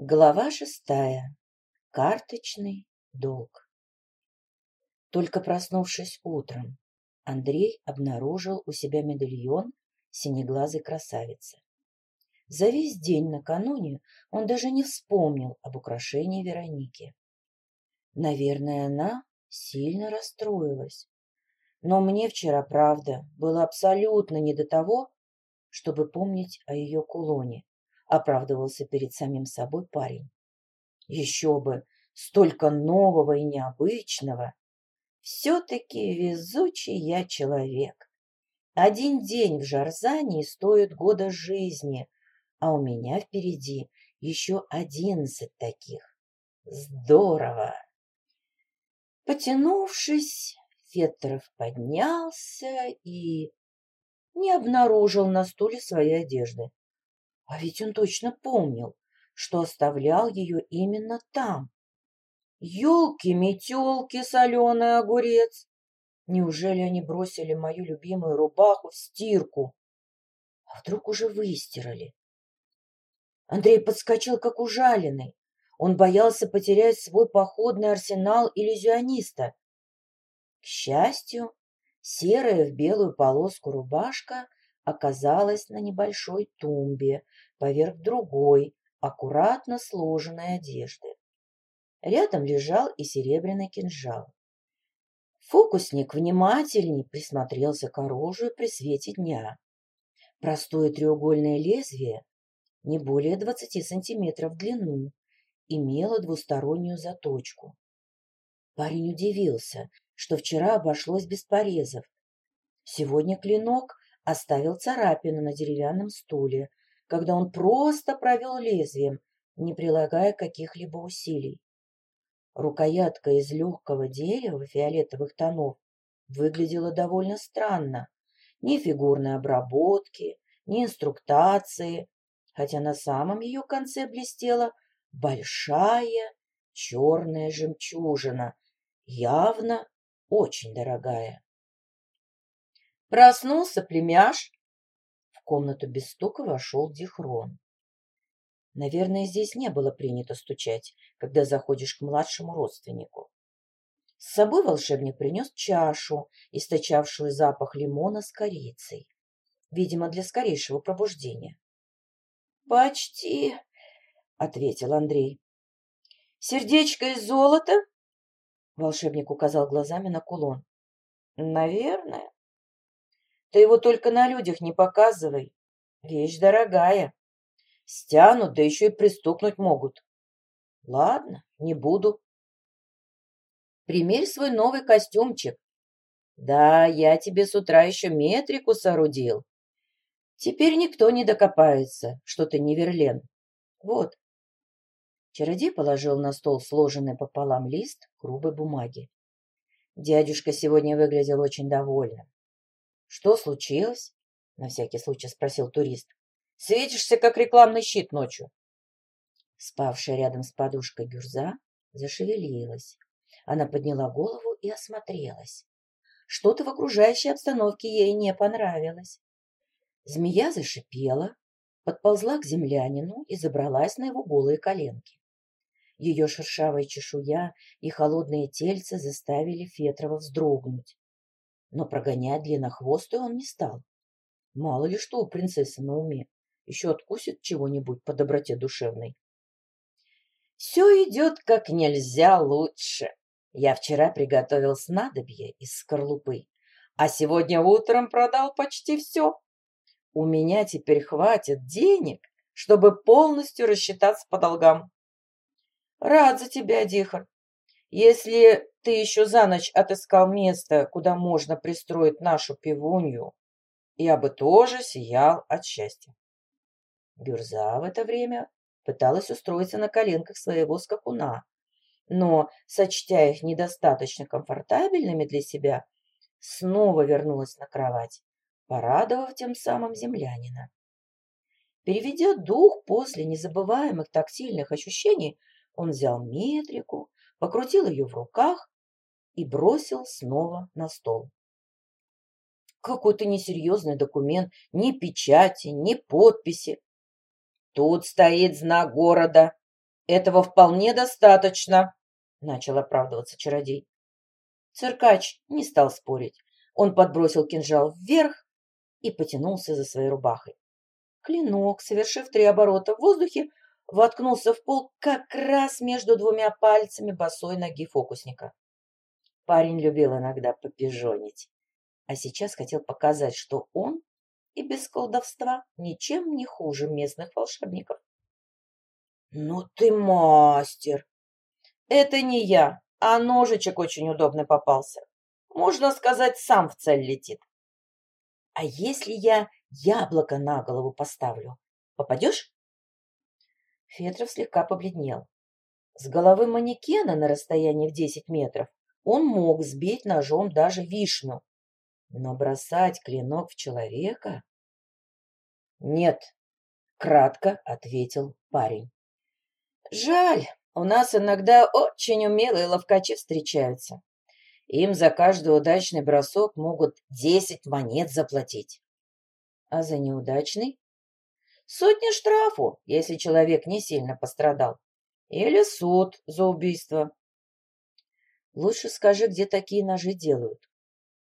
Глава шестая. Карточный долг. Только проснувшись утром, Андрей обнаружил у себя медальон синеглазой красавицы. За весь день накануне он даже не вспомнил об украшении Вероники. Наверное, она сильно расстроилась. Но мне вчера, правда, было абсолютно не до того, чтобы помнить о ее кулоне оправдывался перед самим собой парень. Еще бы, столько нового и необычного. Все-таки везучий я человек. Один день в Жарзании стоит года жизни, а у меня впереди еще одиннадцать таких. Здорово! Потянувшись, Феттеров поднялся и не обнаружил на стуле своей одежды. А ведь он точно помнил, что оставлял ее именно там. Ёлки-метёлки, соленый огурец! Неужели они бросили мою любимую рубаху в стирку? А вдруг уже выстирали? Андрей подскочил, как ужаленный. Он боялся потерять свой походный арсенал иллюзиониста. К счастью, серая в белую полоску рубашка оказалась на небольшой тумбе поверх другой, аккуратно сложенной одежды. Рядом лежал и серебряный кинжал. Фокусник внимательней присмотрелся к оружию при свете дня. Простое треугольное лезвие, не более 20 сантиметров в длину, имело двустороннюю заточку. Парень удивился, что вчера обошлось без порезов. Сегодня клинок оставил царапину на деревянном стуле, когда он просто провел лезвием, не прилагая каких-либо усилий. Рукоятка из легкого дерева фиолетовых тонов выглядела довольно странно. Ни фигурной обработки, ни инструктации, хотя на самом ее конце блестела большая черная жемчужина, явно очень дорогая. Проснулся племяш. В комнату без стука вошел Дихрон. Наверное, здесь не было принято стучать, когда заходишь к младшему родственнику. С собой волшебник принес чашу, источавшую запах лимона с корицей, видимо, для скорейшего пробуждения. «Почти», — ответил Андрей. «Сердечко из золота?» Волшебник указал глазами на кулон. «Наверное», ты его только на людях не показывай. Вещь дорогая. Стянут, да еще и пристукнуть могут. Ладно, не буду. Примерь свой новый костюмчик. Да, я тебе с утра еще метрику соорудил. Теперь никто не докопается, что ты не Верлен. Вот. Чародей положил на стол сложенный пополам лист грубой бумаги. Дядюшка сегодня выглядел очень довольным. «Что случилось?» — на всякий случай спросил турист. «Светишься, как рекламный щит ночью». Спавшая рядом с подушкой Гюрза зашевелилась. Она подняла голову и осмотрелась. Что-то в окружающей обстановке ей не понравилось. Змея зашипела, подползла к землянину и забралась на его голые коленки. Ее шершавая чешуя и холодные тельца заставили Фетрова вздрогнуть но прогонять длиннохвостую он не стал. Мало ли что у принцессы на уме, еще откусит чего-нибудь по доброте душевной. Все идет как нельзя лучше. Я вчера приготовил снадобье из скорлупы, а сегодня утром продал почти все. У меня теперь хватит денег, чтобы полностью рассчитаться по долгам. Рад за тебя, Дихар. Если ты еще за ночь отыскал место, куда можно пристроить нашу пивунью, я бы тоже сиял от счастья. Гюрза в это время пыталась устроиться на коленках своего скакуна, но, сочтя их недостаточно комфортабельными для себя, снова вернулась на кровать, порадовав тем самым землянина. Переведя дух после незабываемых тактильных ощущений, он взял метрику, покрутил ее в руках и бросил снова на стол. Какой-то несерьезный документ, ни печати, ни подписи. Тут стоит знак города. Этого вполне достаточно, начал оправдываться чародей. Циркач не стал спорить. Он подбросил кинжал вверх и потянулся за своей рубахой. Клинок, совершив три оборота в воздухе, воткнулся в пол как раз между двумя пальцами босой ноги фокусника. Парень любил иногда попижонить, а сейчас хотел показать, что он и без колдовства ничем не хуже местных волшебников. «Ну ты мастер!» «Это не я, а ножичек очень удобный попался. Можно сказать, сам в цель летит». «А если я яблоко на голову поставлю, попадешь?» Фетров слегка побледнел. С головы манекена на расстоянии в десять метров он мог сбить ножом даже вишню. Но бросать клинок в человека? Нет, кратко ответил парень. Жаль, у нас иногда очень умелые ловкачи встречаются. Им за каждый удачный бросок могут десять монет заплатить. А за неудачный? Сотни штрафу, если человек не сильно пострадал. Или суд за убийство. Лучше скажи, где такие ножи делают.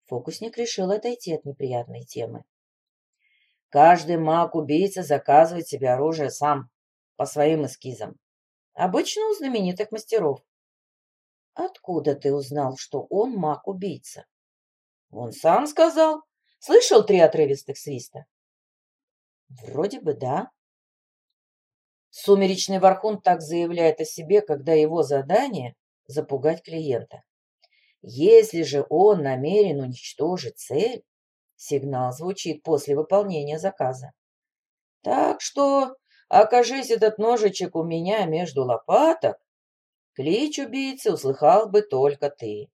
Фокусник решил отойти от неприятной темы. Каждый маг-убийца заказывает себе оружие сам, по своим эскизам. Обычно у знаменитых мастеров. Откуда ты узнал, что он маг-убийца? Он сам сказал. Слышал три отрывистых свиста? Вроде бы да. Сумеречный Вархун так заявляет о себе, когда его задание – запугать клиента. Если же он намерен уничтожить цель, сигнал звучит после выполнения заказа. Так что, окажись этот ножичек у меня между лопаток, клич убийцы услыхал бы только ты.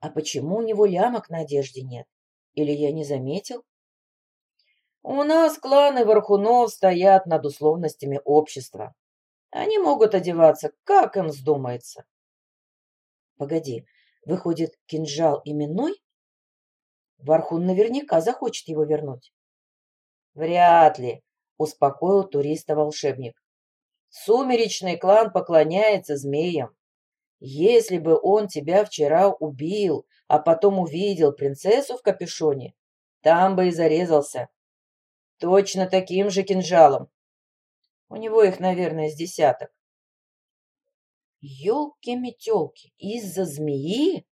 А почему у него лямок на одежде нет? Или я не заметил? У нас кланы Вархунов стоят над условностями общества. Они могут одеваться, как им вздумается. Погоди, выходит, кинжал именной? Вархун наверняка захочет его вернуть. Вряд ли, успокоил туриста волшебник. Сумеречный клан поклоняется змеям. Если бы он тебя вчера убил, а потом увидел принцессу в капюшоне, там бы и зарезался. Точно таким же кинжалом. У него их, наверное, с десяток. Ёлки-метёлки, из-за змеи?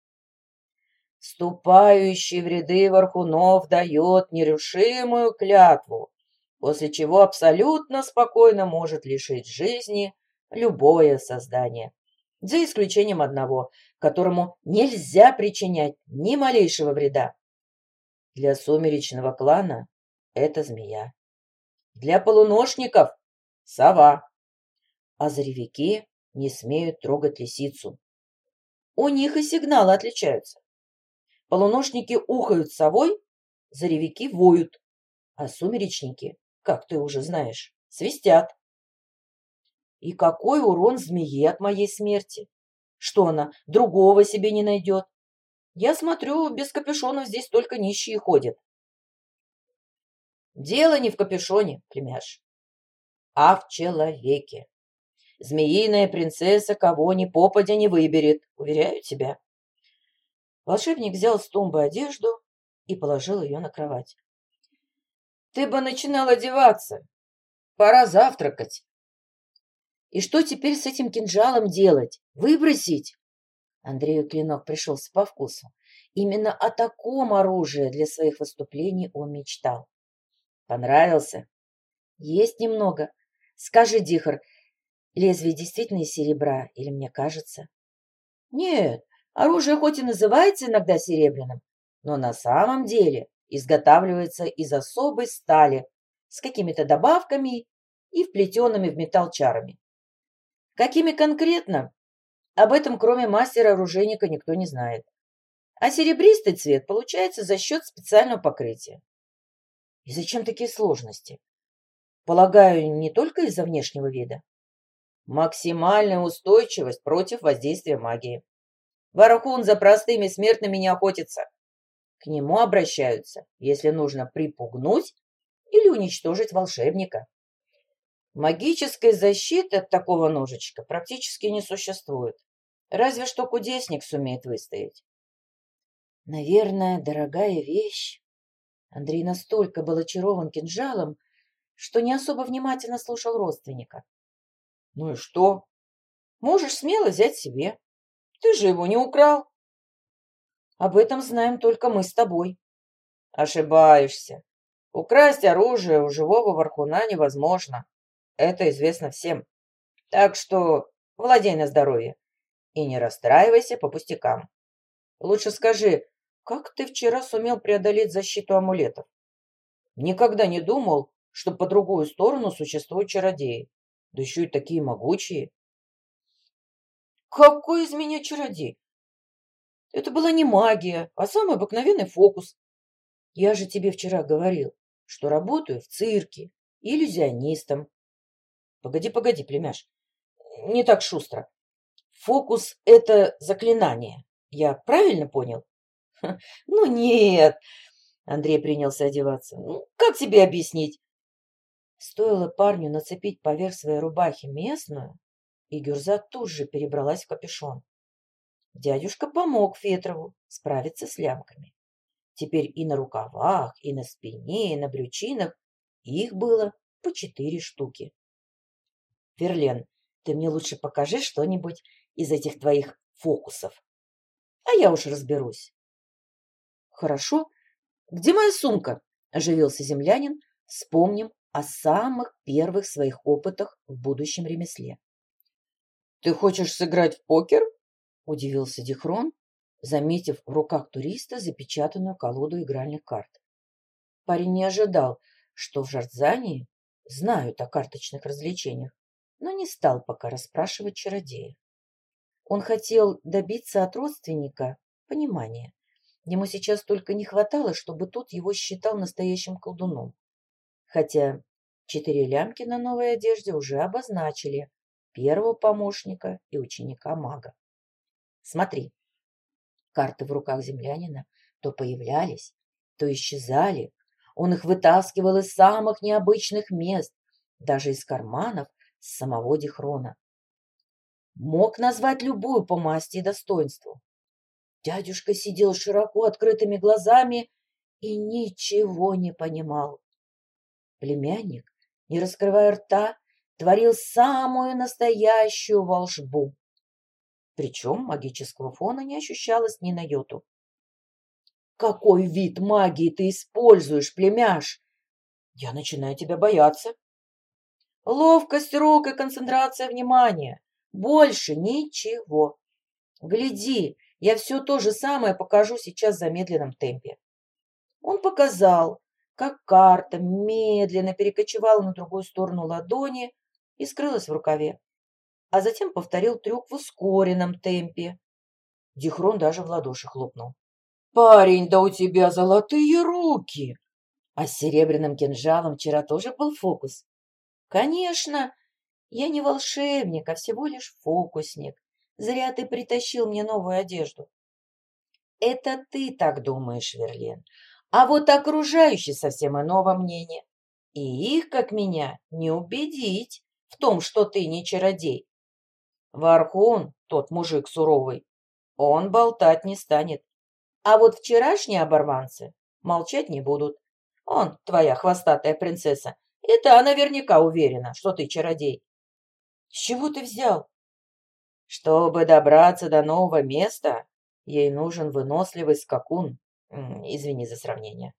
Ступающий в ряды Вархунов дает нерушимую клятву, после чего абсолютно спокойно может лишить жизни любое создание, за исключением одного, которому нельзя причинять ни малейшего вреда. Для сумеречного клана это змея. Для полуношников — сова. А заревики не смеют трогать лисицу. У них и сигналы отличаются. Полуношники ухают совой, заревики воют, а сумеречники, как ты уже знаешь, свистят. И какой урон змее от моей смерти? Что она, другого себе не найдет? Я смотрю, без капюшонов здесь только нищие ходят. Дело не в капюшоне, племяш, а в человеке. Змеиная принцесса кого ни попадя не выберет, уверяю тебя. Волшебник взял с тумбы одежду и положил ее на кровать. Ты бы начинал одеваться. Пора завтракать. И что теперь с этим кинжалом делать? Выбросить? Андрею клинок пришелся по вкусу. Именно о таком оружии для своих выступлений он мечтал. Понравился? Есть немного. Скажи, Дихар, лезвие действительно из серебра или мне кажется? Нет, оружие хоть и называется иногда серебряным, но на самом деле изготавливается из особой стали с какими-то добавками и вплетенными в металл чарами. Какими конкретно? Об этом, кроме мастера-оружейника, никто не знает. А серебристый цвет получается за счет специального покрытия. И зачем такие сложности? Полагаю, не только из-за внешнего вида. Максимальная устойчивость против воздействия магии. Варахун за простыми смертными не охотится. К нему обращаются, если нужно припугнуть или уничтожить волшебника. Магической защиты от такого ножичка практически не существует. Разве что кудесник сумеет выстоять. Наверное, дорогая вещь. Андрей настолько был очарован кинжалом, что не особо внимательно слушал родственника. Ну и что? Можешь смело взять себе. Ты же его не украл. Об этом знаем только мы с тобой. Ошибаешься. Украсть оружие у живого вархуна невозможно. Это известно всем. Так что владей на здоровье. И не расстраивайся по пустякам. Лучше скажи, как ты вчера сумел преодолеть защиту амулетов? Никогда не думал, что по другую сторону существуют чародеи. Да еще и такие могучие. Какой из меня чародей? Это была не магия, а самый обыкновенный фокус. Я же тебе вчера говорил, что работаю в цирке, иллюзионистом, Погоди, погоди, племяш. Не так шустро. Фокус — это заклинание. Я правильно понял? Ну нет. Андрей принялся одеваться. Ну, как тебе объяснить? Стоило парню нацепить поверх своей рубахи местную, и Гюрза тут же перебралась в капюшон. Дядюшка помог Фетрову справиться с лямками. Теперь и на рукавах, и на спине, и на брючинах их было по четыре штуки. Верлен, ты мне лучше покажи что-нибудь из этих твоих фокусов. А я уж разберусь. Хорошо. Где моя сумка? Оживился землянин, вспомним о самых первых своих опытах в будущем ремесле. Ты хочешь сыграть в покер? Удивился Дихрон, заметив в руках туриста запечатанную колоду игральных карт. Парень не ожидал, что в Жардзании знают о карточных развлечениях но не стал пока расспрашивать чародея. Он хотел добиться от родственника понимания. Ему сейчас только не хватало, чтобы тот его считал настоящим колдуном. Хотя четыре лямки на новой одежде уже обозначили первого помощника и ученика мага. Смотри, карты в руках землянина то появлялись, то исчезали. Он их вытаскивал из самых необычных мест, даже из карманов самого Дихрона. Мог назвать любую по масти и достоинству. Дядюшка сидел широко открытыми глазами и ничего не понимал. Племянник, не раскрывая рта, творил самую настоящую волшбу. Причем магического фона не ощущалось ни на йоту. «Какой вид магии ты используешь, племяш?» «Я начинаю тебя бояться», Ловкость рук и концентрация внимания. Больше ничего. Гляди, я все то же самое покажу сейчас в замедленном темпе. Он показал, как карта медленно перекочевала на другую сторону ладони и скрылась в рукаве. А затем повторил трюк в ускоренном темпе. Дихрон даже в ладоши хлопнул. «Парень, да у тебя золотые руки!» А с серебряным кинжалом вчера тоже был фокус. Конечно, я не волшебник, а всего лишь фокусник. Зря ты притащил мне новую одежду. Это ты так думаешь, Верлен. А вот окружающие совсем иного мнения. И их, как меня, не убедить в том, что ты не чародей. Вархун, тот мужик суровый, он болтать не станет. А вот вчерашние оборванцы молчать не будут. Он, твоя хвостатая принцесса, и та наверняка уверена, что ты чародей. С чего ты взял? Чтобы добраться до нового места, ей нужен выносливый скакун. Извини за сравнение.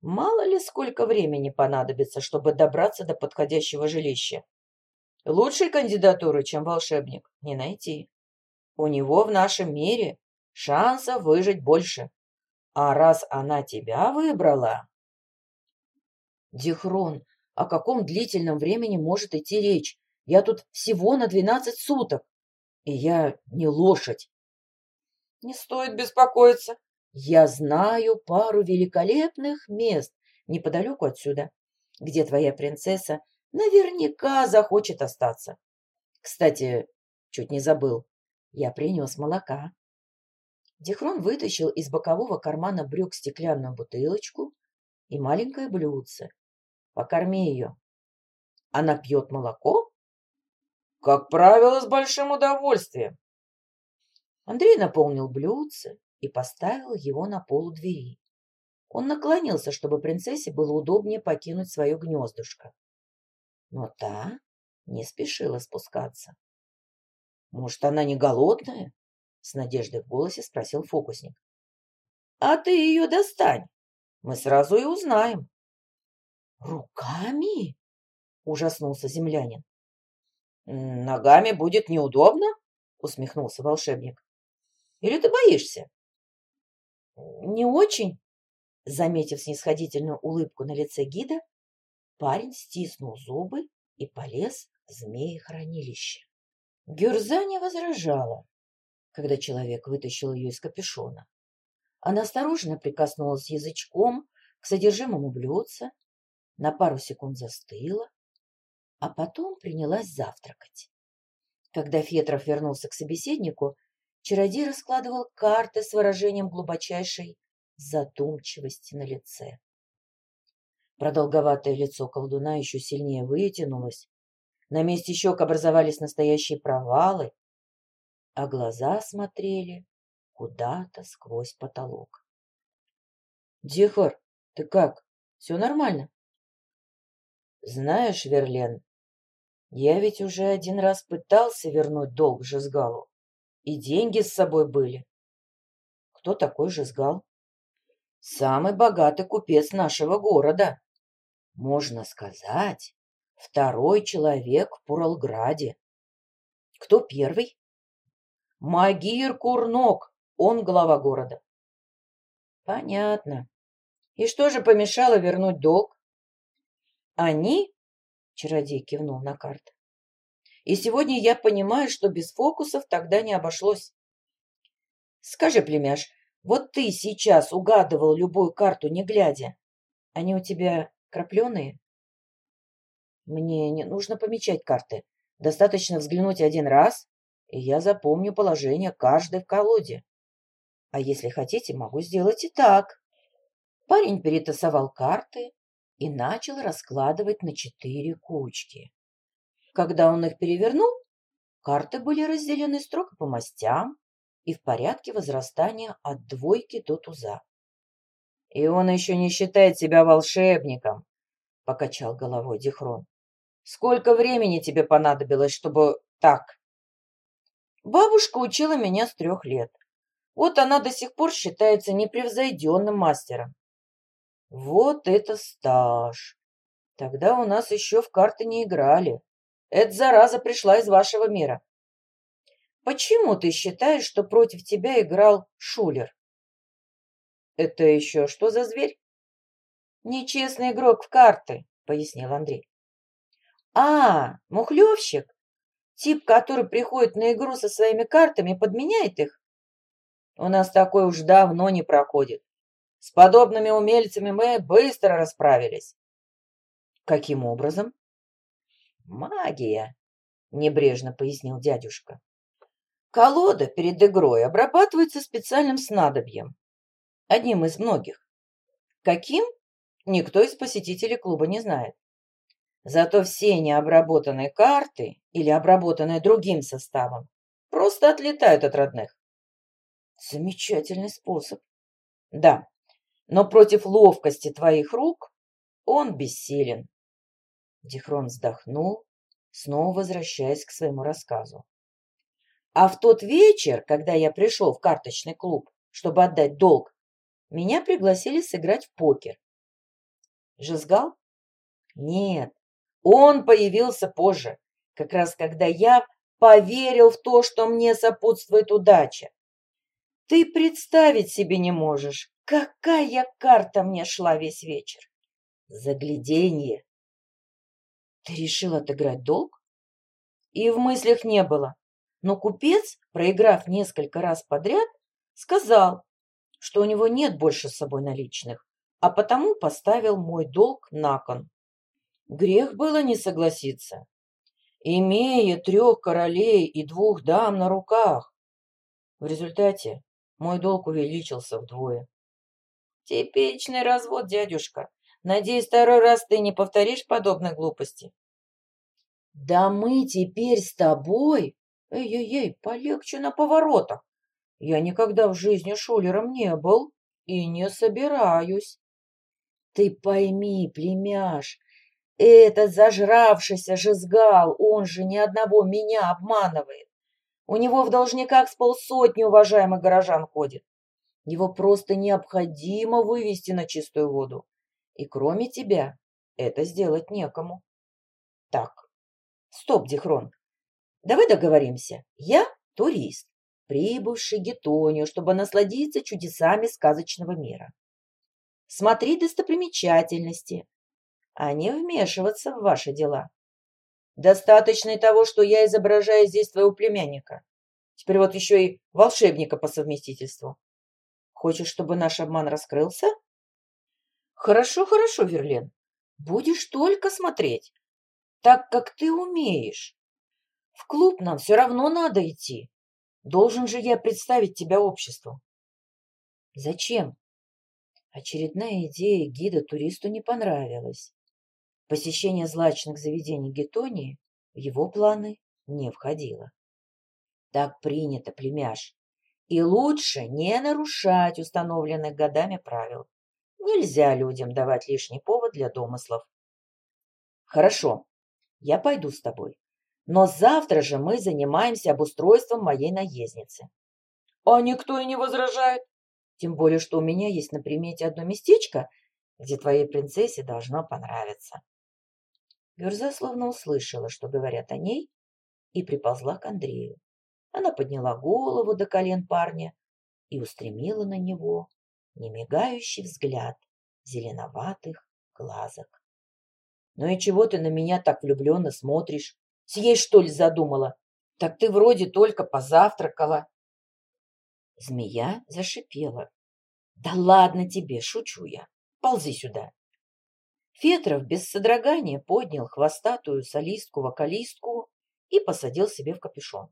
Мало ли сколько времени понадобится, чтобы добраться до подходящего жилища. Лучшей кандидатуры, чем волшебник, не найти. У него в нашем мире шансов выжить больше. А раз она тебя выбрала... Дихрон, о каком длительном времени может идти речь? Я тут всего на двенадцать суток. И я не лошадь. Не стоит беспокоиться. Я знаю пару великолепных мест неподалеку отсюда, где твоя принцесса наверняка захочет остаться. Кстати, чуть не забыл, я принес молока. Дихрон вытащил из бокового кармана брюк стеклянную бутылочку и маленькое блюдце, Покорми ее. Она пьет молоко? Как правило, с большим удовольствием. Андрей наполнил блюдце и поставил его на полу двери. Он наклонился, чтобы принцессе было удобнее покинуть свое гнездышко. Но та не спешила спускаться. «Может, она не голодная?» — с надеждой в голосе спросил фокусник. «А ты ее достань, мы сразу и узнаем». «Руками?» — ужаснулся землянин. «Ногами будет неудобно?» — усмехнулся волшебник. «Или ты боишься?» «Не очень», — заметив снисходительную улыбку на лице гида, парень стиснул зубы и полез в змеи-хранилище. Гюрза не возражала, когда человек вытащил ее из капюшона. Она осторожно прикоснулась язычком к содержимому блюдца, на пару секунд застыла, а потом принялась завтракать. Когда Фетров вернулся к собеседнику, чародей раскладывал карты с выражением глубочайшей задумчивости на лице. Продолговатое лицо колдуна еще сильнее вытянулось, на месте щек образовались настоящие провалы, а глаза смотрели куда-то сквозь потолок. — Дихор, ты как? Все нормально? — Знаешь, Верлен, я ведь уже один раз пытался вернуть долг Жизгалу, и деньги с собой были. Кто такой Жизгал? Самый богатый купец нашего города. Можно сказать, второй человек в Пуралграде. Кто первый? Магир Курнок, он глава города. Понятно. И что же помешало вернуть долг? Они Чародей кивнул на карты. И сегодня я понимаю, что без фокусов тогда не обошлось. Скажи, племяш, вот ты сейчас угадывал любую карту, не глядя. Они у тебя крапленые? Мне не нужно помечать карты. Достаточно взглянуть один раз, и я запомню положение каждой в колоде. А если хотите, могу сделать и так. Парень перетасовал карты, и начал раскладывать на четыре кучки. Когда он их перевернул, карты были разделены строго по мастям и в порядке возрастания от двойки до туза. «И он еще не считает себя волшебником», — покачал головой Дихрон. «Сколько времени тебе понадобилось, чтобы так?» «Бабушка учила меня с трех лет. Вот она до сих пор считается непревзойденным мастером. Вот это стаж! Тогда у нас еще в карты не играли. Эта зараза пришла из вашего мира. Почему ты считаешь, что против тебя играл Шулер? Это еще что за зверь? Нечестный игрок в карты, пояснил Андрей. А, мухлевщик? Тип, который приходит на игру со своими картами и подменяет их? У нас такой уж давно не проходит. С подобными умельцами мы быстро расправились. Каким образом? Магия, небрежно пояснил дядюшка. Колода перед игрой обрабатывается специальным снадобьем. Одним из многих. Каким? Никто из посетителей клуба не знает. Зато все необработанные карты или обработанные другим составом просто отлетают от родных. Замечательный способ. Да, но против ловкости твоих рук он бессилен. Дихрон вздохнул, снова возвращаясь к своему рассказу. А в тот вечер, когда я пришел в карточный клуб, чтобы отдать долг, меня пригласили сыграть в покер. Жизгал? Нет, он появился позже, как раз когда я поверил в то, что мне сопутствует удача. Ты представить себе не можешь, Какая карта мне шла весь вечер? Загляденье. Ты решил отыграть долг? И в мыслях не было. Но купец, проиграв несколько раз подряд, сказал, что у него нет больше с собой наличных, а потому поставил мой долг на кон. Грех было не согласиться. Имея трех королей и двух дам на руках. В результате мой долг увеличился вдвое. Типичный развод, дядюшка. Надеюсь, второй раз ты не повторишь подобной глупости. Да мы теперь с тобой... Эй-эй-эй, полегче на поворотах. Я никогда в жизни шулером не был и не собираюсь. Ты пойми, племяш, этот зажравшийся жезгал, он же ни одного меня обманывает. У него в должниках с полсотни уважаемых горожан ходит. Его просто необходимо вывести на чистую воду. И кроме тебя это сделать некому. Так, стоп, Дихрон. Давай договоримся. Я турист, прибывший в Гетонию, чтобы насладиться чудесами сказочного мира. Смотри достопримечательности, а не вмешиваться в ваши дела. Достаточно и того, что я изображаю здесь твоего племянника. Теперь вот еще и волшебника по совместительству. Хочешь, чтобы наш обман раскрылся? Хорошо, хорошо, Верлен. Будешь только смотреть, так как ты умеешь. В клуб нам все равно надо идти. Должен же я представить тебя обществу. Зачем? Очередная идея гида туристу не понравилась. Посещение злачных заведений Гетонии в его планы не входило. Так принято, племяш. И лучше не нарушать установленных годами правил. Нельзя людям давать лишний повод для домыслов. Хорошо, я пойду с тобой. Но завтра же мы занимаемся обустройством моей наездницы. А никто и не возражает. Тем более, что у меня есть на примете одно местечко, где твоей принцессе должно понравиться. Гюрза словно услышала, что говорят о ней, и приползла к Андрею. Она подняла голову до колен парня и устремила на него немигающий взгляд зеленоватых глазок. «Ну и чего ты на меня так влюбленно смотришь? Съесть, что ли, задумала? Так ты вроде только позавтракала». Змея зашипела. «Да ладно тебе, шучу я. Ползи сюда». Фетров без содрогания поднял хвостатую солистку-вокалистку и посадил себе в капюшон.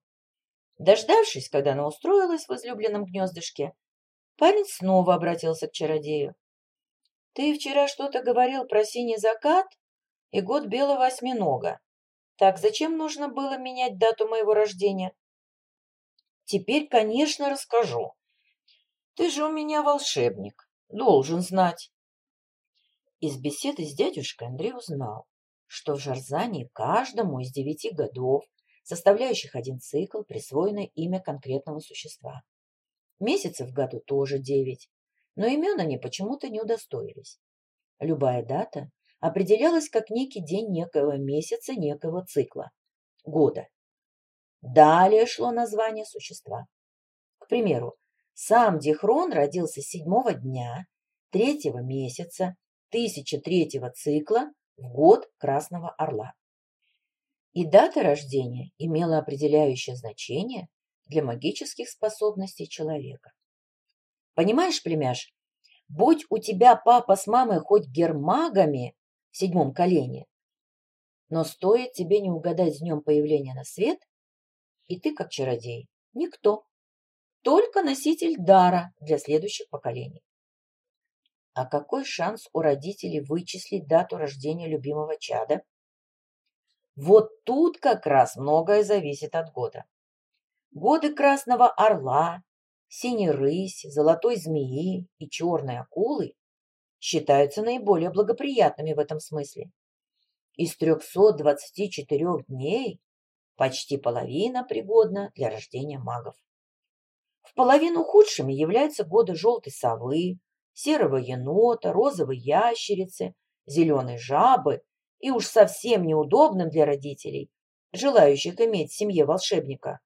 Дождавшись, когда она устроилась в излюбленном гнездышке, Парень снова обратился к чародею. «Ты вчера что-то говорил про синий закат и год белого осьминога. Так зачем нужно было менять дату моего рождения?» «Теперь, конечно, расскажу. Ты же у меня волшебник, должен знать». Из беседы с дядюшкой Андрей узнал, что в Жарзане каждому из девяти годов, составляющих один цикл, присвоено имя конкретного существа. Месяцев в году тоже девять, но имен они почему-то не удостоились. Любая дата определялась как некий день некого месяца, некого цикла, года. Далее шло название существа. К примеру, сам Дихрон родился седьмого дня третьего месяца 1003 цикла в год Красного Орла. И дата рождения имела определяющее значение для магических способностей человека. Понимаешь, племяш, будь у тебя папа с мамой хоть гермагами в седьмом колене, но стоит тебе не угадать с днем появления на свет, и ты, как чародей, никто, только носитель дара для следующих поколений. А какой шанс у родителей вычислить дату рождения любимого чада? Вот тут как раз многое зависит от года. Годы Красного Орла, Синей Рыси, Золотой Змеи и Черной Акулы считаются наиболее благоприятными в этом смысле. Из 324 дней почти половина пригодна для рождения магов. В половину худшими являются годы желтой совы, серого енота, розовой ящерицы, зеленой жабы и уж совсем неудобным для родителей, желающих иметь в семье волшебника,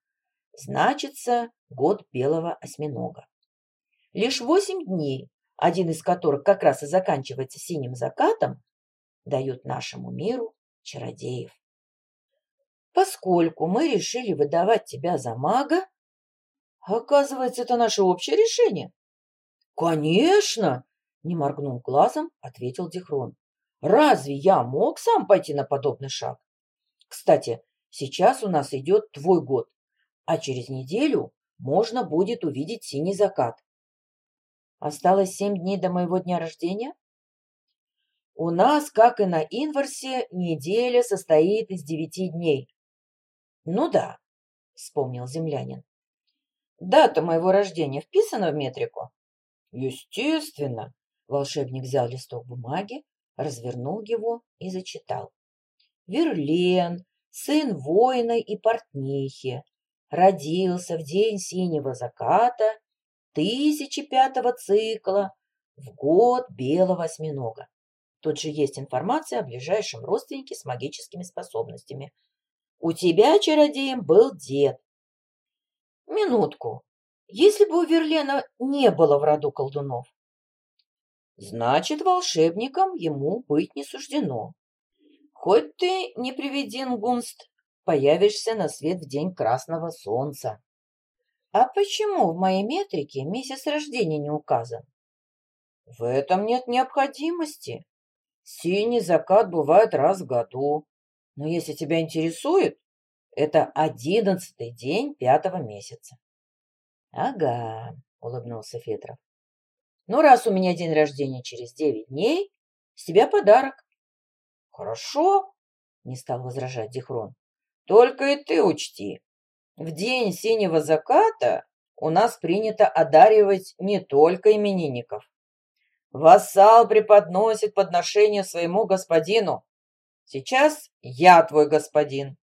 значится год белого осьминога. Лишь восемь дней, один из которых как раз и заканчивается синим закатом, дают нашему миру чародеев. Поскольку мы решили выдавать тебя за мага, оказывается, это наше общее решение. Конечно, не моргнув глазом, ответил Дихрон. Разве я мог сам пойти на подобный шаг? Кстати, сейчас у нас идет твой год, а через неделю можно будет увидеть синий закат. Осталось семь дней до моего дня рождения? У нас, как и на Инверсе, неделя состоит из девяти дней. Ну да, вспомнил землянин. Дата моего рождения вписана в метрику? Естественно. Волшебник взял листок бумаги, развернул его и зачитал. Верлен, сын воина и портнихи, родился в день синего заката тысячи пятого цикла в год белого осьминога. Тут же есть информация о ближайшем родственнике с магическими способностями. У тебя, чародеем, был дед. Минутку. Если бы у Верлена не было в роду колдунов, значит, волшебником ему быть не суждено. Хоть ты не приведен, Гунст, появишься на свет в день красного солнца. А почему в моей метрике месяц рождения не указан? В этом нет необходимости. Синий закат бывает раз в году. Но если тебя интересует, это одиннадцатый день пятого месяца. Ага, улыбнулся Фетров. Ну, раз у меня день рождения через девять дней, с тебя подарок. Хорошо, не стал возражать Дихрон. Только и ты учти, в день синего заката у нас принято одаривать не только именинников. Вассал преподносит подношение своему господину. Сейчас я твой господин.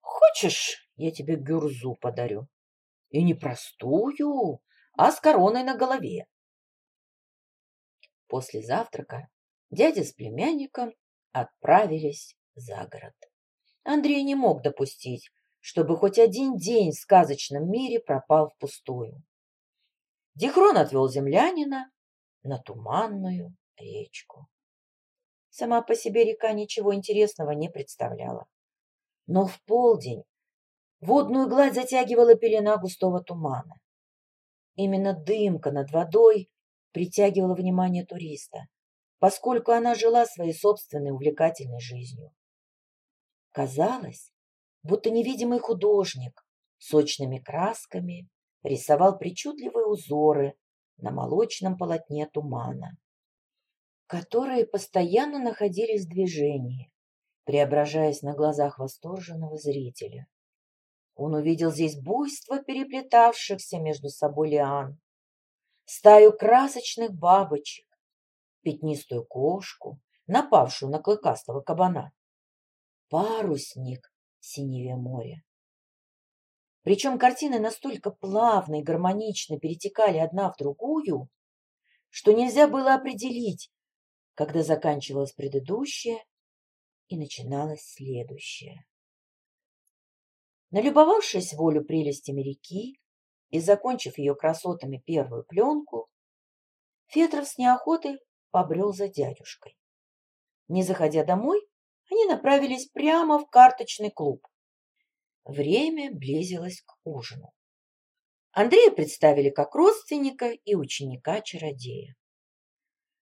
Хочешь, я тебе гюрзу подарю? И не простую, а с короной на голове. После завтрака дядя с племянником отправились за город. Андрей не мог допустить, чтобы хоть один день в сказочном мире пропал впустую. Дихрон отвел землянина на туманную речку. Сама по себе река ничего интересного не представляла. Но в полдень водную гладь затягивала пелена густого тумана. Именно дымка над водой притягивала внимание туриста, поскольку она жила своей собственной увлекательной жизнью. Казалось, будто невидимый художник сочными красками рисовал причудливые узоры на молочном полотне тумана, которые постоянно находились в движении, преображаясь на глазах восторженного зрителя. Он увидел здесь буйство переплетавшихся между собой лиан, стаю красочных бабочек, пятнистую кошку, напавшую на клыкастого кабана, парусник в синеве моря. Причем картины настолько плавно и гармонично перетекали одна в другую, что нельзя было определить, когда заканчивалась предыдущая и начиналась следующая. Налюбовавшись волю прелестями реки и закончив ее красотами первую пленку, Фетров с неохотой побрел за дядюшкой. Не заходя домой, они направились прямо в карточный клуб. Время близилось к ужину. Андрея представили как родственника и ученика-чародея.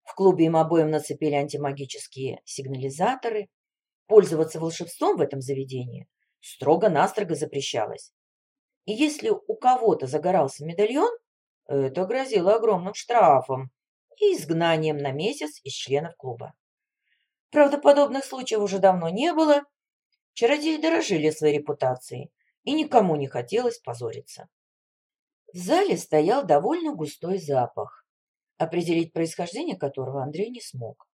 В клубе им обоим нацепили антимагические сигнализаторы. Пользоваться волшебством в этом заведении строго-настрого запрещалось. И если у кого-то загорался медальон, это грозило огромным штрафом и изгнанием на месяц из членов клуба. Правда, подобных случаев уже давно не было. Чародеи дорожили своей репутацией, и никому не хотелось позориться. В зале стоял довольно густой запах, определить происхождение которого Андрей не смог.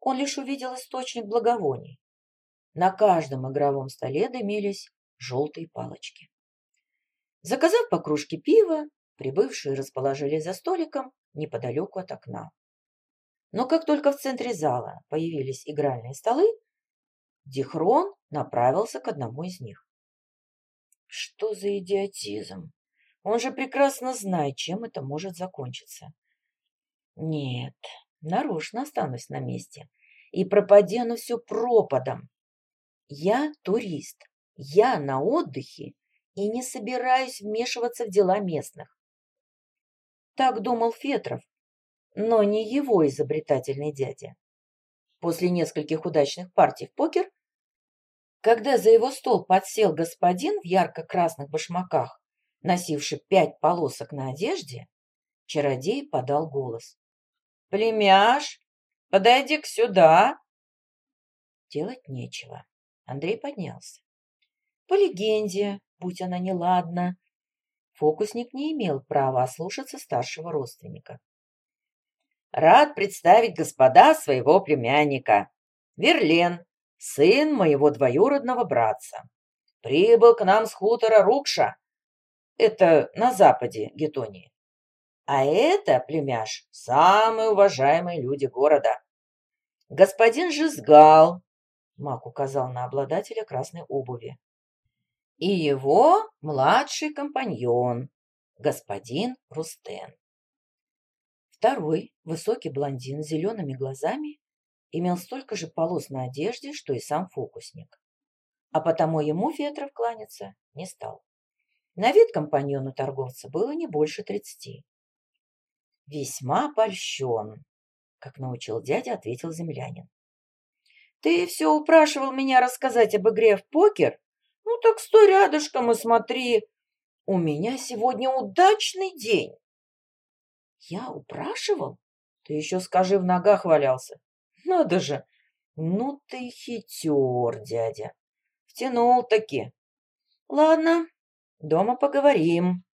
Он лишь увидел источник благовоний. На каждом игровом столе дымились желтые палочки. Заказав по кружке пива, прибывшие расположились за столиком неподалеку от окна. Но как только в центре зала появились игральные столы, Дихрон направился к одному из них. Что за идиотизм? Он же прекрасно знает, чем это может закончиться. Нет, нарочно останусь на месте. И пропади все пропадом. Я турист, я на отдыхе и не собираюсь вмешиваться в дела местных. Так думал Фетров, но не его изобретательный дядя. После нескольких удачных партий в покер, когда за его стол подсел господин в ярко-красных башмаках, носивший пять полосок на одежде, чародей подал голос. «Племяш, подойди-ка сюда. Делать нечего. Андрей поднялся. По легенде, будь она неладна, фокусник не имел права ослушаться старшего родственника. Рад представить господа своего племянника. Верлен, сын моего двоюродного братца. Прибыл к нам с хутора Рукша. Это на западе Гетонии. А это, племяш, самые уважаемые люди города. Господин Жизгал, Мак указал на обладателя красной обуви, и его младший компаньон, господин Рустен. Второй, высокий блондин с зелеными глазами, имел столько же полос на одежде, что и сам фокусник. А потому ему Ветров кланяться не стал. На вид компаньону торговца было не больше тридцати. «Весьма польщен», — как научил дядя, ответил землянин. «Ты все упрашивал меня рассказать об игре в покер? Ну так стой рядышком и смотри. У меня сегодня удачный день». «Я упрашивал? Ты еще скажи, в ногах валялся. Надо же! Ну ты хитер, дядя. Втянул-таки. Ладно, дома поговорим».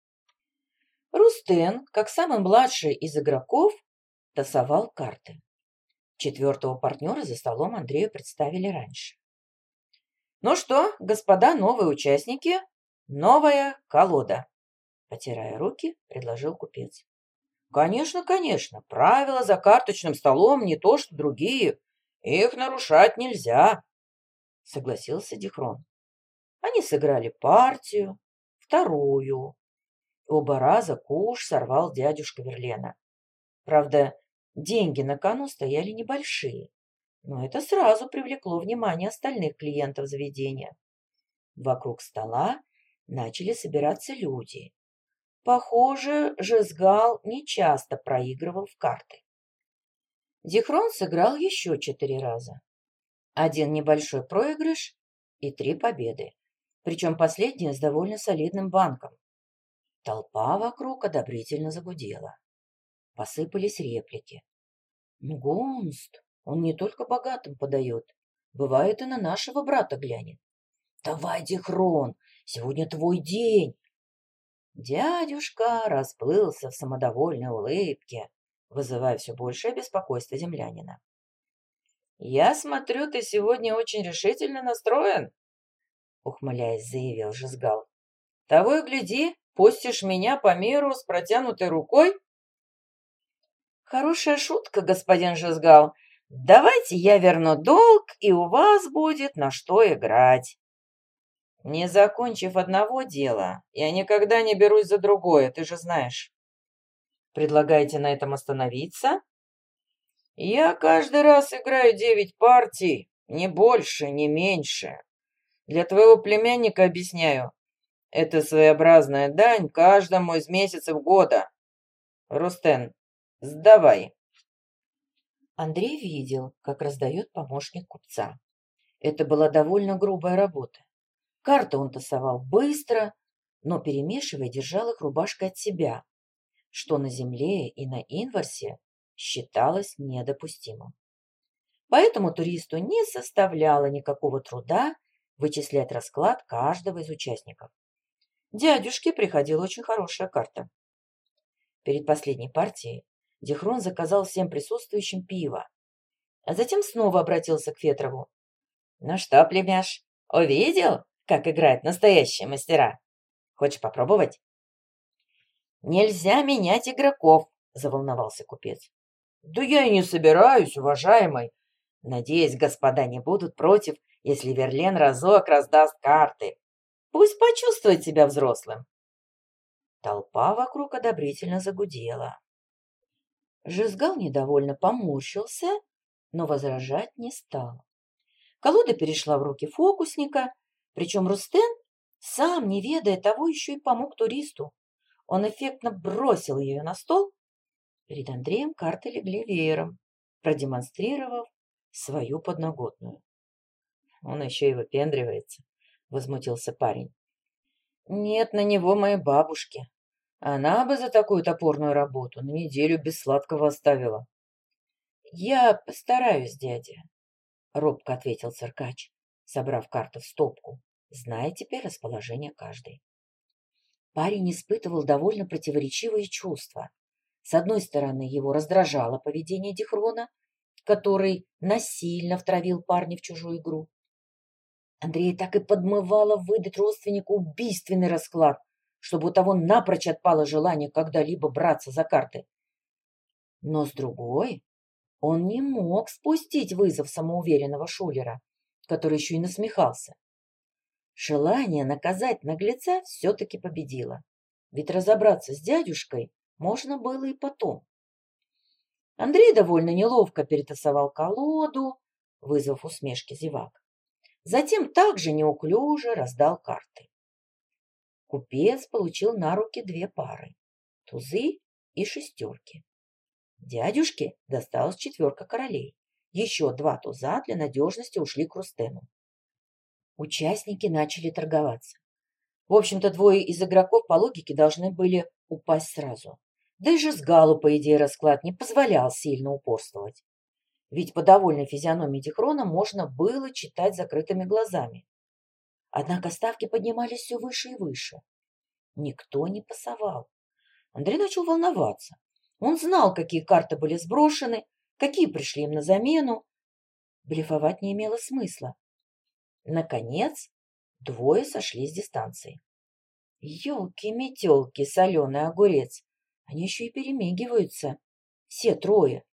Рустен, как самый младший из игроков, тасовал карты. Четвертого партнера за столом Андрею представили раньше. «Ну что, господа новые участники, новая колода!» Потирая руки, предложил купец. «Конечно, конечно, правила за карточным столом не то, что другие. Их нарушать нельзя», — согласился Дихрон. Они сыграли партию, вторую, Оба раза куш сорвал дядюшка Верлена. Правда, деньги на кону стояли небольшие, но это сразу привлекло внимание остальных клиентов заведения. Вокруг стола начали собираться люди. Похоже, Жизгал нечасто проигрывал в карты. Дихрон сыграл еще четыре раза. Один небольшой проигрыш и три победы, причем последняя с довольно солидным банком. Толпа вокруг одобрительно загудела. Посыпались реплики. «Гонст, он не только богатым подает, бывает и на нашего брата глянет. Давай, Дихрон, сегодня твой день!» Дядюшка расплылся в самодовольной улыбке, вызывая все большее беспокойство землянина. «Я смотрю, ты сегодня очень решительно настроен», — ухмыляясь, заявил Жизгал. «Того и гляди, Пустишь меня по миру с протянутой рукой? Хорошая шутка, господин Жизгал. Давайте я верну долг, и у вас будет на что играть. Не закончив одного дела, я никогда не берусь за другое, ты же знаешь. Предлагаете на этом остановиться? Я каждый раз играю девять партий, не больше, не меньше. Для твоего племянника объясняю, это своеобразная дань каждому из месяцев года. Рустен, сдавай. Андрей видел, как раздает помощник купца. Это была довольно грубая работа. Карты он тасовал быстро, но, перемешивая, держал их рубашкой от себя, что на земле и на инварсе считалось недопустимым. Поэтому туристу не составляло никакого труда вычислять расклад каждого из участников. Дядюшке приходила очень хорошая карта. Перед последней партией Дихрон заказал всем присутствующим пиво, а затем снова обратился к Ветрову. «Ну что, племяш, увидел, как играют настоящие мастера? Хочешь попробовать?» «Нельзя менять игроков», — заволновался купец. «Да я и не собираюсь, уважаемый. Надеюсь, господа не будут против, если Верлен разок раздаст карты. Пусть почувствует себя взрослым. Толпа вокруг одобрительно загудела. Жизгал недовольно поморщился, но возражать не стал. Колода перешла в руки фокусника, причем Рустен, сам, не ведая того, еще и помог туристу. Он эффектно бросил ее на стол. Перед Андреем карты легли веером, продемонстрировав свою подноготную. Он еще и выпендривается. — возмутился парень. «Нет на него моей бабушки. Она бы за такую топорную работу на неделю без сладкого оставила». Я постараюсь, дядя, — робко ответил циркач, собрав карты в стопку, зная теперь расположение каждой. Парень испытывал довольно противоречивые чувства. С одной стороны, его раздражало поведение Дихрона, который насильно втравил парня в чужую игру. Андрей так и подмывало выдать родственнику убийственный расклад, чтобы у того напрочь отпало желание когда-либо браться за карты. Но с другой, он не мог спустить вызов самоуверенного шулера, который еще и насмехался. Желание наказать наглеца все-таки победило, ведь разобраться с дядюшкой можно было и потом. Андрей довольно неловко перетасовал колоду, вызвав усмешки зевак. Затем также неуклюже раздал карты. Купец получил на руки две пары – тузы и шестерки. Дядюшке досталась четверка королей. Еще два туза для надежности ушли к Рустему. Участники начали торговаться. В общем-то, двое из игроков по логике должны были упасть сразу. Да и же с Галу, по идее, расклад не позволял сильно упорствовать. Ведь по довольной физиономии Дихрона можно было читать закрытыми глазами. Однако ставки поднимались все выше и выше. Никто не пасовал. Андрей начал волноваться. Он знал, какие карты были сброшены, какие пришли им на замену. Блефовать не имело смысла. Наконец, двое сошли с дистанции. Ёлки-метёлки, соленый огурец. Они еще и перемигиваются. Все трое.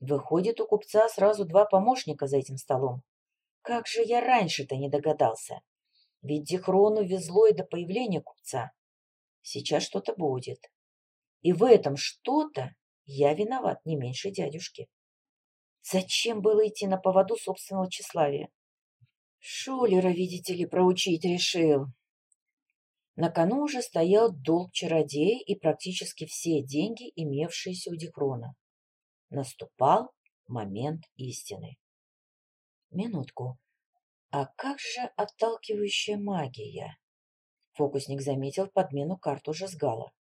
Выходит, у купца сразу два помощника за этим столом. Как же я раньше-то не догадался. Ведь Дихрону везло и до появления купца. Сейчас что-то будет. И в этом что-то я виноват не меньше дядюшки. Зачем было идти на поводу собственного тщеславия? Шулера, видите ли, проучить решил. На кону уже стоял долг чародея и практически все деньги, имевшиеся у Дикрона. Наступал момент истины. Минутку. А как же отталкивающая магия? Фокусник заметил подмену карт уже с Гала.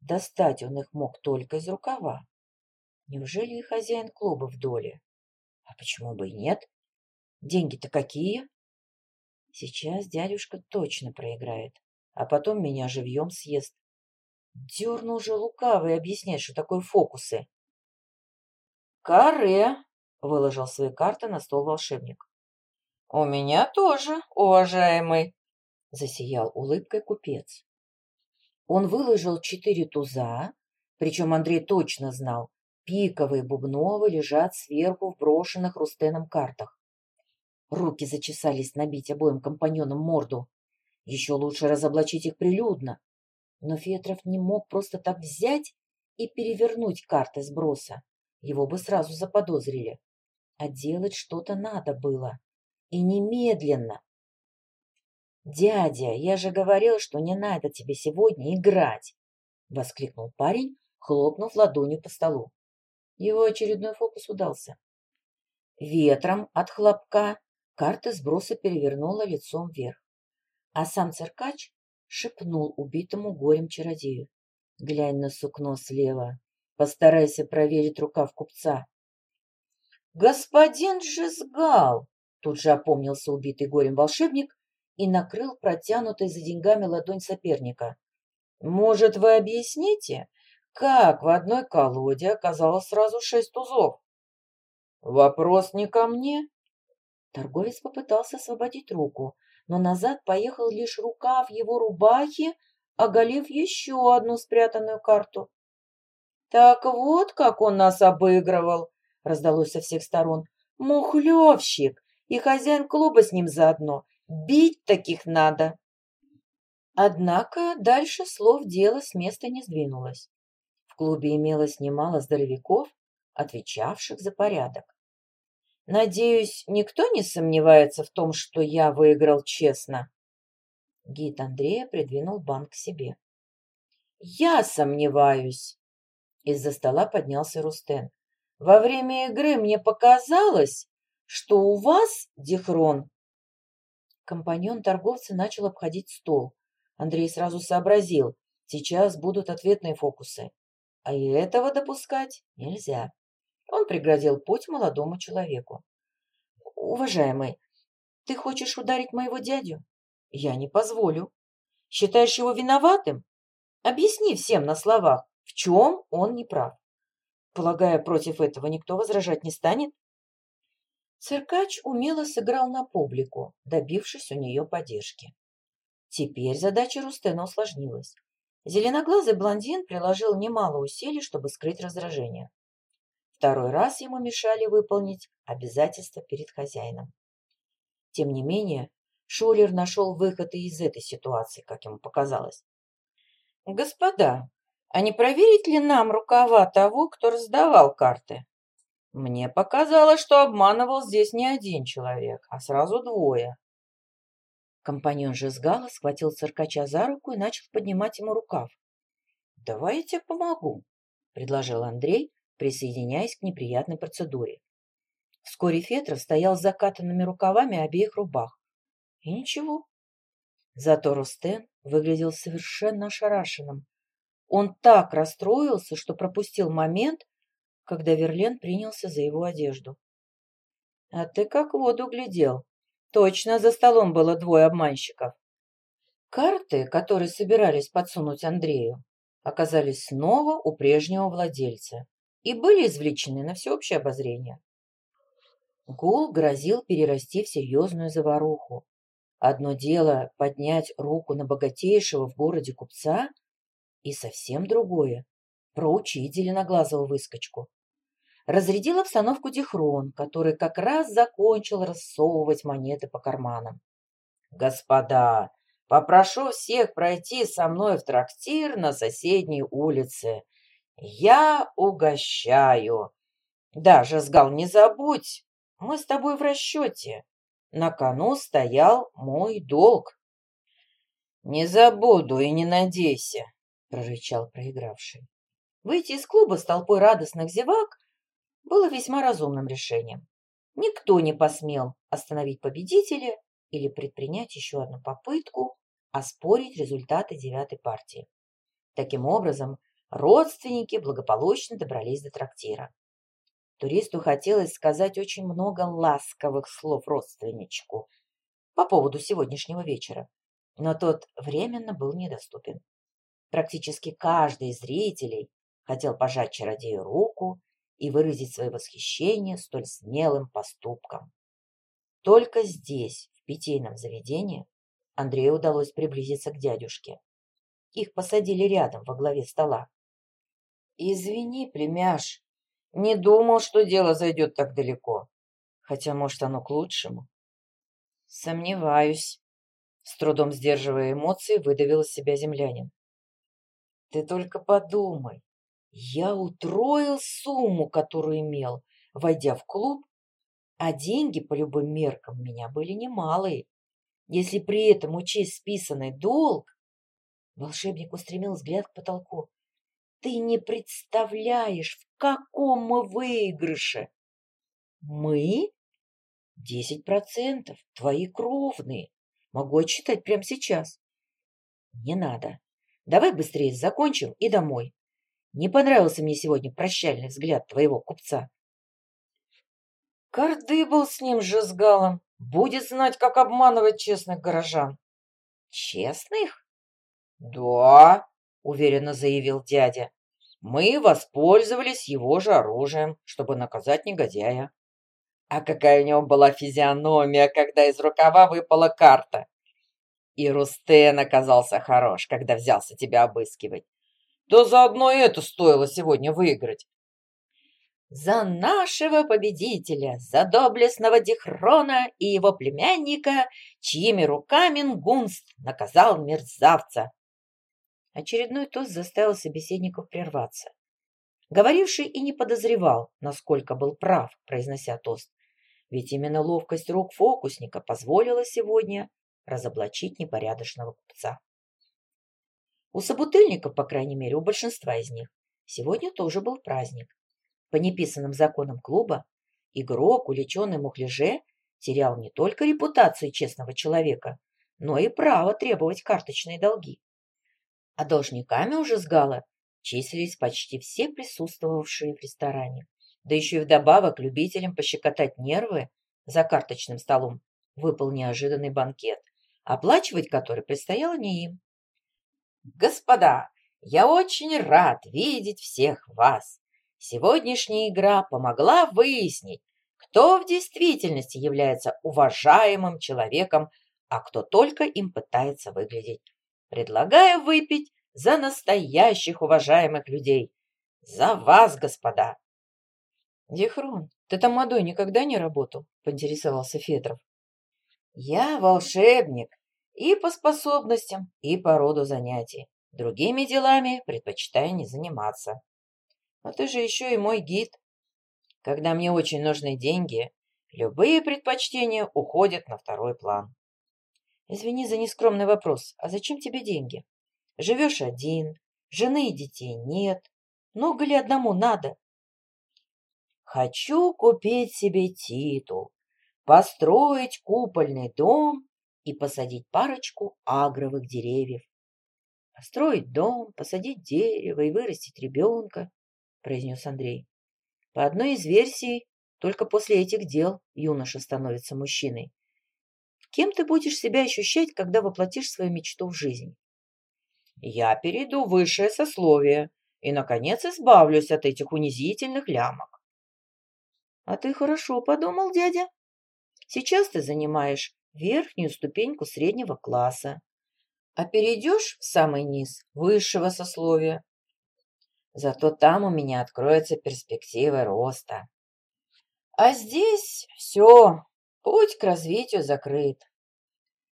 Достать он их мог только из рукава. Неужели и хозяин клуба в доле? А почему бы и нет? Деньги-то какие? Сейчас дядюшка точно проиграет, а потом меня живьем съест. Дернул же лукавый объяснять, что такое фокусы. «Каре!» — выложил свои карты на стол волшебник. «У меня тоже, уважаемый!» — засиял улыбкой купец. Он выложил четыре туза, причем Андрей точно знал, пиковые бубновы лежат сверху в брошенных Рустеном картах. Руки зачесались набить обоим компаньонам морду. Еще лучше разоблачить их прилюдно. Но Фетров не мог просто так взять и перевернуть карты сброса. Его бы сразу заподозрили. А делать что-то надо было. И немедленно. «Дядя, я же говорил, что не надо тебе сегодня играть!» — воскликнул парень, хлопнув ладонью по столу. Его очередной фокус удался. Ветром от хлопка карта сброса перевернула лицом вверх, а сам циркач шепнул убитому горем чародею. «Глянь на сукно слева, постарайся проверить рукав купца». «Господин Жизгал!» — тут же опомнился убитый горем волшебник и накрыл протянутой за деньгами ладонь соперника. «Может, вы объясните, как в одной колоде оказалось сразу шесть тузов?» «Вопрос не ко мне». Торговец попытался освободить руку, но назад поехал лишь рукав его рубахи, оголив еще одну спрятанную карту. «Так вот, как он нас обыгрывал!» — раздалось со всех сторон. «Мухлевщик! И хозяин клуба с ним заодно. Бить таких надо. Однако дальше слов дело с места не сдвинулось. В клубе имелось немало здоровяков, отвечавших за порядок. Надеюсь, никто не сомневается в том, что я выиграл честно. Гид Андрея придвинул банк к себе. Я сомневаюсь. Из-за стола поднялся Рустен. Во время игры мне показалось, что у вас, Дихрон, Компаньон торговца начал обходить стол. Андрей сразу сообразил, сейчас будут ответные фокусы. А и этого допускать нельзя. Он преградил путь молодому человеку. «Уважаемый, ты хочешь ударить моего дядю? Я не позволю. Считаешь его виноватым? Объясни всем на словах, в чем он не прав. Полагаю, против этого никто возражать не станет?» Циркач умело сыграл на публику, добившись у нее поддержки. Теперь задача Рустена усложнилась. Зеленоглазый блондин приложил немало усилий, чтобы скрыть раздражение. Второй раз ему мешали выполнить обязательства перед хозяином. Тем не менее, Шулер нашел выход и из этой ситуации, как ему показалось. «Господа, а не проверить ли нам рукава того, кто раздавал карты? Мне показалось, что обманывал здесь не один человек, а сразу двое». Компаньон Жизгала схватил циркача за руку и начал поднимать ему рукав. «Давай я тебе помогу», — предложил Андрей, присоединяясь к неприятной процедуре. Вскоре Фетров стоял с закатанными рукавами обеих рубах. И ничего. Зато Рустен выглядел совершенно ошарашенным. Он так расстроился, что пропустил момент, когда Верлен принялся за его одежду. — А ты как воду глядел. Точно за столом было двое обманщиков. Карты, которые собирались подсунуть Андрею, оказались снова у прежнего владельца и были извлечены на всеобщее обозрение. Гул грозил перерасти в серьезную заваруху. Одно дело поднять руку на богатейшего в городе купца, и совсем другое — проучить зеленоглазого выскочку. Разрядил обстановку Дихрон, который как раз закончил рассовывать монеты по карманам. «Господа, попрошу всех пройти со мной в трактир на соседней улице. Я угощаю. Даже, Сгал, не забудь, мы с тобой в расчете. На кону стоял мой долг. Не забуду и не надейся, прорычал проигравший. Выйти из клуба с толпой радостных зевак было весьма разумным решением. Никто не посмел остановить победителя или предпринять еще одну попытку оспорить результаты девятой партии. Таким образом, Родственники благополучно добрались до трактира. Туристу хотелось сказать очень много ласковых слов родственничку по поводу сегодняшнего вечера, но тот временно был недоступен. Практически каждый из зрителей хотел пожать чародею руку и выразить свое восхищение столь смелым поступком. Только здесь, в питейном заведении, Андрею удалось приблизиться к дядюшке. Их посадили рядом во главе стола. Извини, племяш, не думал, что дело зайдет так далеко. Хотя, может, оно к лучшему. Сомневаюсь. С трудом сдерживая эмоции, выдавил из себя землянин. Ты только подумай. Я утроил сумму, которую имел, войдя в клуб, а деньги по любым меркам у меня были немалые. Если при этом учесть списанный долг... Волшебник устремил взгляд к потолку. Ты не представляешь, в каком мы выигрыше. Мы? Десять процентов. Твои кровные. Могу отчитать прямо сейчас. Не надо. Давай быстрее закончим и домой. Не понравился мне сегодня прощальный взгляд твоего купца. Карды был с ним же с Галом. Будет знать, как обманывать честных горожан. Честных? Да, уверенно заявил дядя. Мы воспользовались его же оружием, чтобы наказать негодяя. А какая у него была физиономия, когда из рукава выпала карта. И Рустен оказался хорош, когда взялся тебя обыскивать. Да заодно это стоило сегодня выиграть. За нашего победителя, за доблестного Дихрона и его племянника, чьими руками Нгунст наказал мерзавца. Очередной тост заставил собеседников прерваться. Говоривший и не подозревал, насколько был прав, произнося тост. Ведь именно ловкость рук фокусника позволила сегодня разоблачить непорядочного купца. У собутыльников, по крайней мере, у большинства из них, сегодня тоже был праздник. По неписанным законам клуба, игрок, уличенный мухляже, терял не только репутацию честного человека, но и право требовать карточные долги а должниками уже с Гала числились почти все присутствовавшие в ресторане. да еще и вдобавок любителям пощекотать нервы за карточным столом, выпал неожиданный банкет, оплачивать который предстояло не им. «Господа, я очень рад видеть всех вас. Сегодняшняя игра помогла выяснить, кто в действительности является уважаемым человеком, а кто только им пытается выглядеть. Предлагаю выпить за настоящих уважаемых людей. За вас, господа. Дихрон, ты там модой никогда не работал? Поинтересовался Федоров. Я волшебник и по способностям, и по роду занятий. Другими делами предпочитаю не заниматься. Но ты же еще и мой гид. Когда мне очень нужны деньги, любые предпочтения уходят на второй план. Извини за нескромный вопрос, а зачем тебе деньги? Живешь один, жены и детей нет. Много ли одному надо? Хочу купить себе титул, построить купольный дом и посадить парочку агровых деревьев. Построить дом, посадить дерево и вырастить ребенка, произнес Андрей. По одной из версий, только после этих дел юноша становится мужчиной. Кем ты будешь себя ощущать, когда воплотишь свою мечту в жизнь? Я перейду в высшее сословие и, наконец, избавлюсь от этих унизительных лямок. А ты хорошо подумал, дядя. Сейчас ты занимаешь верхнюю ступеньку среднего класса, а перейдешь в самый низ высшего сословия. Зато там у меня откроются перспективы роста. А здесь все, путь к развитию закрыт.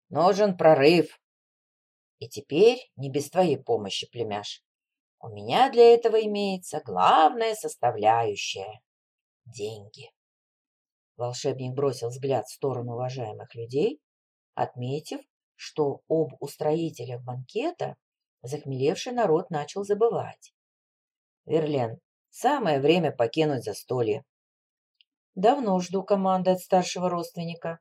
Нужен прорыв. И теперь не без твоей помощи, племяш. У меня для этого имеется главная составляющая — деньги. Волшебник бросил взгляд в сторону уважаемых людей, отметив, что об устроителях банкета захмелевший народ начал забывать. Верлен, самое время покинуть застолье. Давно жду команды от старшего родственника.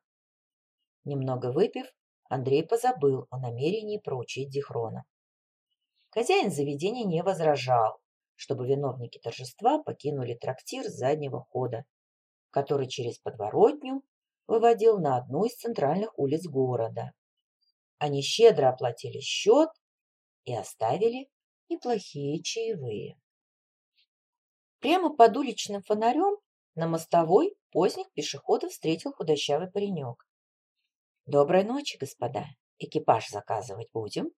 Немного выпив, Андрей позабыл о намерении проучить Дихрона. Хозяин заведения не возражал, чтобы виновники торжества покинули трактир с заднего хода, который через подворотню выводил на одну из центральных улиц города. Они щедро оплатили счет и оставили неплохие чаевые. Прямо под уличным фонарем на мостовой поздних пешеходов встретил худощавый паренек. «Доброй ночи, господа. Экипаж заказывать будем?»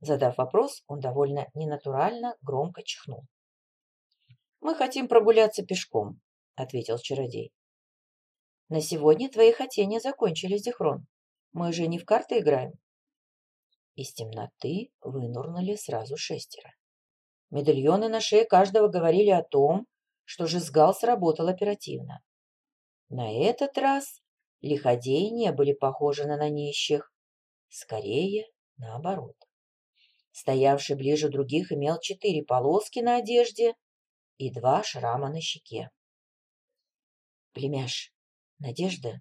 Задав вопрос, он довольно ненатурально громко чихнул. «Мы хотим прогуляться пешком», — ответил чародей. «На сегодня твои хотения закончились, Дихрон. Мы же не в карты играем». Из темноты вынурнули сразу шестеро. Медальоны на шее каждого говорили о том, что Жизгал сработал оперативно. На этот раз Лиходеи не были похожи на нищих. Скорее, наоборот. Стоявший ближе других имел четыре полоски на одежде и два шрама на щеке. «Племяш, надежда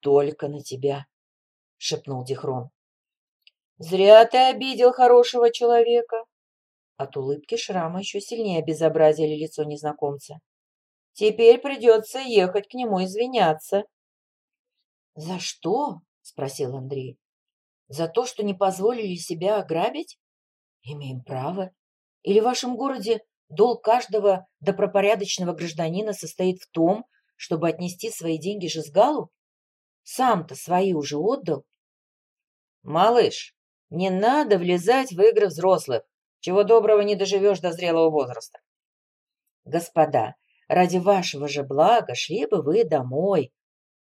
только на тебя», — шепнул Дихрон. «Зря ты обидел хорошего человека». От улыбки шрама еще сильнее обезобразили лицо незнакомца. «Теперь придется ехать к нему извиняться». «За что?» — спросил Андрей. «За то, что не позволили себя ограбить? Имеем право. Или в вашем городе долг каждого добропорядочного гражданина состоит в том, чтобы отнести свои деньги Жизгалу? Сам-то свои уже отдал?» «Малыш, не надо влезать в игры взрослых. Чего доброго не доживешь до зрелого возраста». «Господа, ради вашего же блага шли бы вы домой,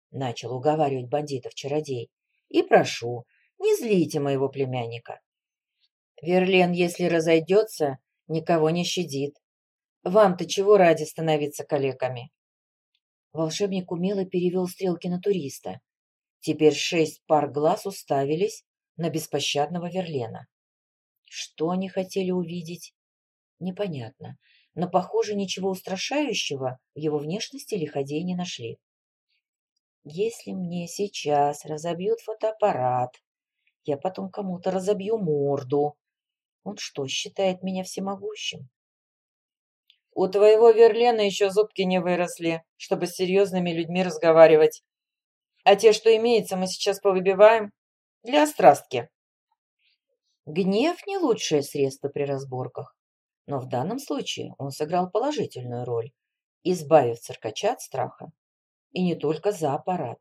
— начал уговаривать бандитов чародей. «И прошу, не злите моего племянника. Верлен, если разойдется, никого не щадит. Вам-то чего ради становиться калеками?» Волшебник умело перевел стрелки на туриста. Теперь шесть пар глаз уставились на беспощадного Верлена. Что они хотели увидеть? Непонятно, но, похоже, ничего устрашающего в его внешности лиходеи не нашли. Если мне сейчас разобьют фотоаппарат, я потом кому-то разобью морду. Он что, считает меня всемогущим? У твоего Верлена еще зубки не выросли, чтобы с серьезными людьми разговаривать. А те, что имеется, мы сейчас повыбиваем для острастки. Гнев не лучшее средство при разборках, но в данном случае он сыграл положительную роль, избавив циркача от страха. И не только за аппарат.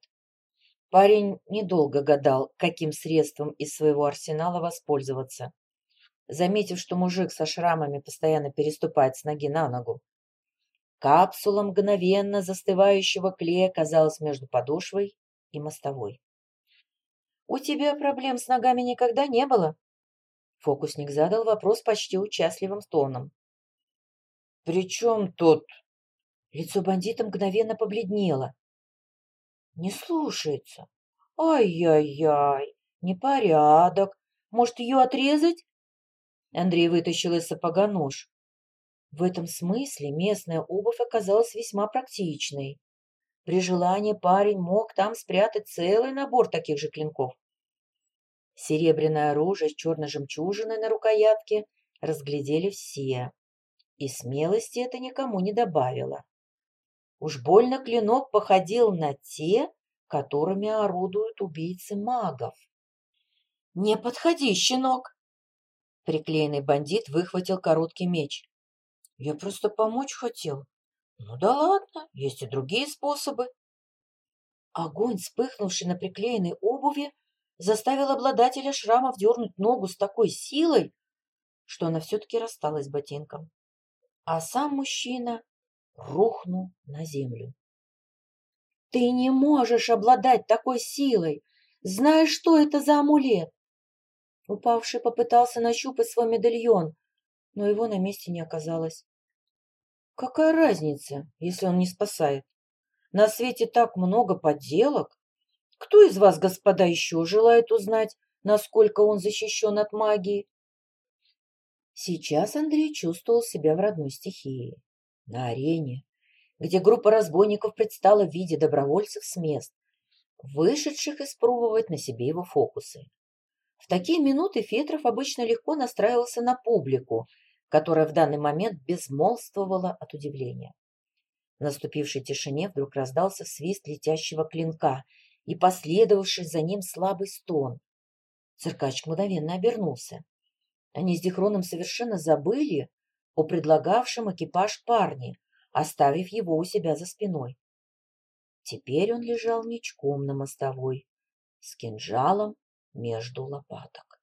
Парень недолго гадал, каким средством из своего арсенала воспользоваться. Заметив, что мужик со шрамами постоянно переступает с ноги на ногу, капсула мгновенно застывающего клея оказалась между подошвой и мостовой. «У тебя проблем с ногами никогда не было?» Фокусник задал вопрос почти участливым тоном. «При чем тут?» Лицо бандита мгновенно побледнело. Не слушается. Ай-яй-яй, непорядок. Может, ее отрезать? Андрей вытащил из сапога нож. В этом смысле местная обувь оказалась весьма практичной. При желании парень мог там спрятать целый набор таких же клинков. Серебряное оружие с черной жемчужиной на рукоятке разглядели все, и смелости это никому не добавило. Уж больно клинок походил на те, которыми орудуют убийцы магов. «Не подходи, щенок!» Приклеенный бандит выхватил короткий меч. «Я просто помочь хотел. Ну да ладно, есть и другие способы». Огонь, вспыхнувший на приклеенной обуви, заставил обладателя шрамов дернуть ногу с такой силой, что она все-таки рассталась ботинком. А сам мужчина рухнул на землю. «Ты не можешь обладать такой силой! Знаешь, что это за амулет?» Упавший попытался нащупать свой медальон, но его на месте не оказалось. «Какая разница, если он не спасает? На свете так много подделок. Кто из вас, господа, еще желает узнать, насколько он защищен от магии?» Сейчас Андрей чувствовал себя в родной стихии на арене, где группа разбойников предстала в виде добровольцев с мест, вышедших испробовать на себе его фокусы. В такие минуты Фетров обычно легко настраивался на публику, которая в данный момент безмолвствовала от удивления. В наступившей тишине вдруг раздался свист летящего клинка и последовавший за ним слабый стон. Циркач мгновенно обернулся. Они с Дихроном совершенно забыли, о предлагавшем экипаж парне, оставив его у себя за спиной. Теперь он лежал ничком на мостовой, с кинжалом между лопаток.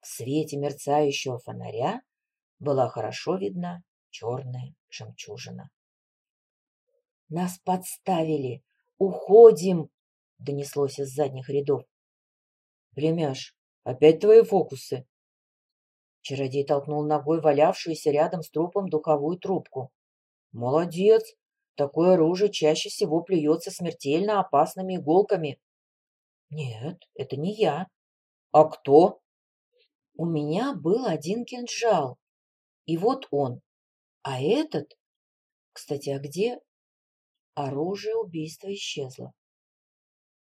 В свете мерцающего фонаря была хорошо видна черная жемчужина. «Нас подставили! Уходим!» — донеслось из задних рядов. «Племяш, опять твои фокусы!» Чародей толкнул ногой валявшуюся рядом с трупом духовую трубку. «Молодец! Такое оружие чаще всего плюется смертельно опасными иголками». «Нет, это не я». «А кто?» «У меня был один кинжал, и вот он. А этот... Кстати, а где...» Оружие убийства исчезло.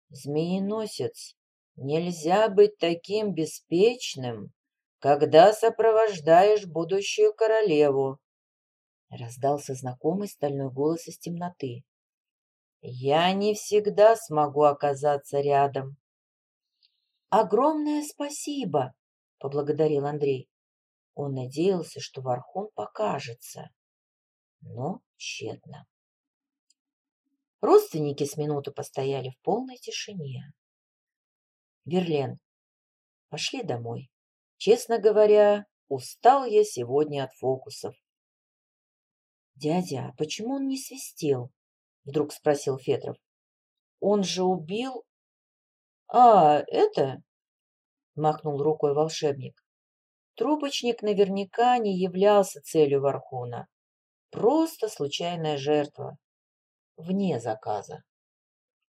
«Змееносец, нельзя быть таким беспечным!» когда сопровождаешь будущую королеву. Раздался знакомый стальной голос из темноты. Я не всегда смогу оказаться рядом. Огромное спасибо, поблагодарил Андрей. Он надеялся, что Вархун покажется, но тщетно. Родственники с минуту постояли в полной тишине. Верлен, пошли домой. Честно говоря, устал я сегодня от фокусов. «Дядя, а почему он не свистел?» — вдруг спросил Федров. «Он же убил...» «А, это...» — махнул рукой волшебник. Трубочник наверняка не являлся целью Вархуна. Просто случайная жертва. Вне заказа.